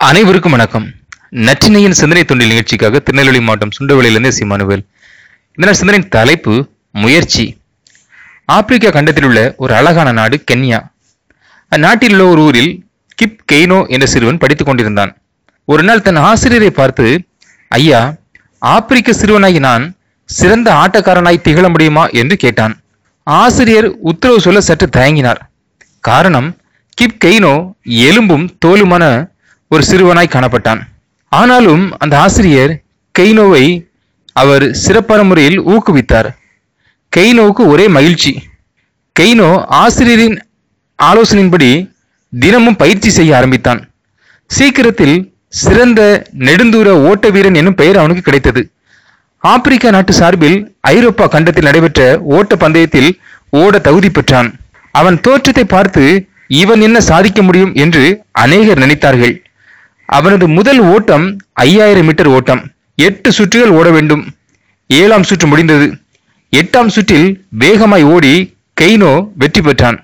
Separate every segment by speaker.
Speaker 1: அனைவருக்கும் வணக்கம். நற்றினையின் சிந்தனை தொண்டில் நிகழ்ச்சிக்காக திருநெல்வேலி மாவட்டம் சுண்டவளியிலிருந்து சிமானுவேல். இந்த சிந்தனையின் தலைப்பு முயற்சி. ஆப்பிரிக்கா கண்டத்தில் உள்ள ஒரு அழகான நாடு கென்யா. அந்நாட்டில் உள்ள ஒரு ஊரில் கிப் கெய்னோ என்ற சிறுவன் படித்துக் கொண்டிருந்தான். ஒரு நாள் தன் ஆசிரியரை பார்த்து ஐயா ஆப்பிரிக்க சிறுவனாகி நான் சிறந்த ஆட்டக்காரனாய் திகழ முடியுமா? என்று கேட்டான். ஆசிரியர் உத்தரவு சொல்ல சற்று தயங்கினார். காரணம் கிப் கெய்னோ எலும்பும் தோலுமான ஒரு சிறுவனாய் காணப்பட்டான். ஆனாலும் அந்த ஆசிரியர் கெய்னோவை அவர் சிறப்பான முறையில் ஊக்குவித்தார். கெய்னோவுக்கு ஒரே மகிழ்ச்சி. கெய்னோ ஆசிரியரின் ஆலோசனையின்படி தினமும் பயிற்சி செய்ய ஆரம்பித்தான். சீக்கிரத்தில் சிறந்த நெடுந்தூர ஓட்ட வீரன் என்னும் பெயர் அவனுக்கு கிடைத்தது. ஆப்பிரிக்கா நாட்டு சார்பில் ஐரோப்பா கண்டத்தில் நடைபெற்ற ஓட்ட பந்தயத்தில் ஓட தகுதி பெற்றான். அவன் தோற்றத்தை பார்த்து இவன் என்ன சாதிக்க முடியும் என்று அநேகர் நினைத்தார்கள். அவனது முதல் ஓட்டம் ஐயாயிரம் மீட்டர் ஓட்டம். எட்டு சுற்றுகள் ஓட வேண்டும். ஏழாம் சுற்று முடிந்தது. எட்டாம் சுற்றில் வேகமாய் ஓடி கெய்னோ வெற்றி பெற்றான்.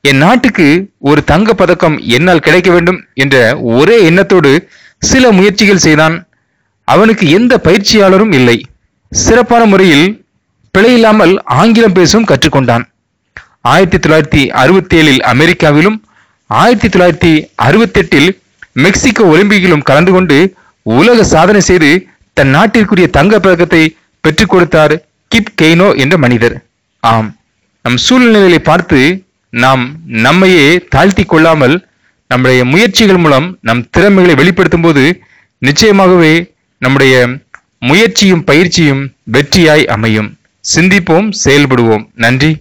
Speaker 1: என் நாட்டுக்கு ஒரு தங்க பதக்கம் என்னால் கிடைக்க வேண்டும் என்ற ஒரே எண்ணத்தோடு சில முயற்சிகள் செய்தான். அவனுக்கு எந்த பயிற்சியாளரும் இல்லை. சிறப்பான முறையில் பிழையில்லாமல் ஆங்கிலம் பேசவும் கற்றுக்கொண்டான். ஆயிரத்தி தொள்ளாயிரத்தி அறுபத்தி ஏழில் அமெரிக்காவிலும் ஆயிரத்தி தொள்ளாயிரத்தி அறுபத்தெட்டில் மெக்சிகோ ஒலிம்பிக்கிலும் கலந்து கொண்டு உலக சாதனை செய்து தன் நாட்டிற்குரிய தங்க பதக்கத்தை பெற்றுக் கொடுத்தார் கிப் கெய்னோ என்ற மனிதர். ஆம் நம் சூழ்நிலைகளை பார்த்து நாம் நம்மையே தாழ்த்தி கொள்ளாமல் நம்முடைய முயற்சிகள் மூலம் நம் திறமைகளை வெளிப்படுத்தும் போது நிச்சயமாகவே நம்முடைய முயற்சியும் பயிற்சியும் வெற்றியாய் அமையும். சிந்திப்போம் செயல்படுவோம். நன்றி.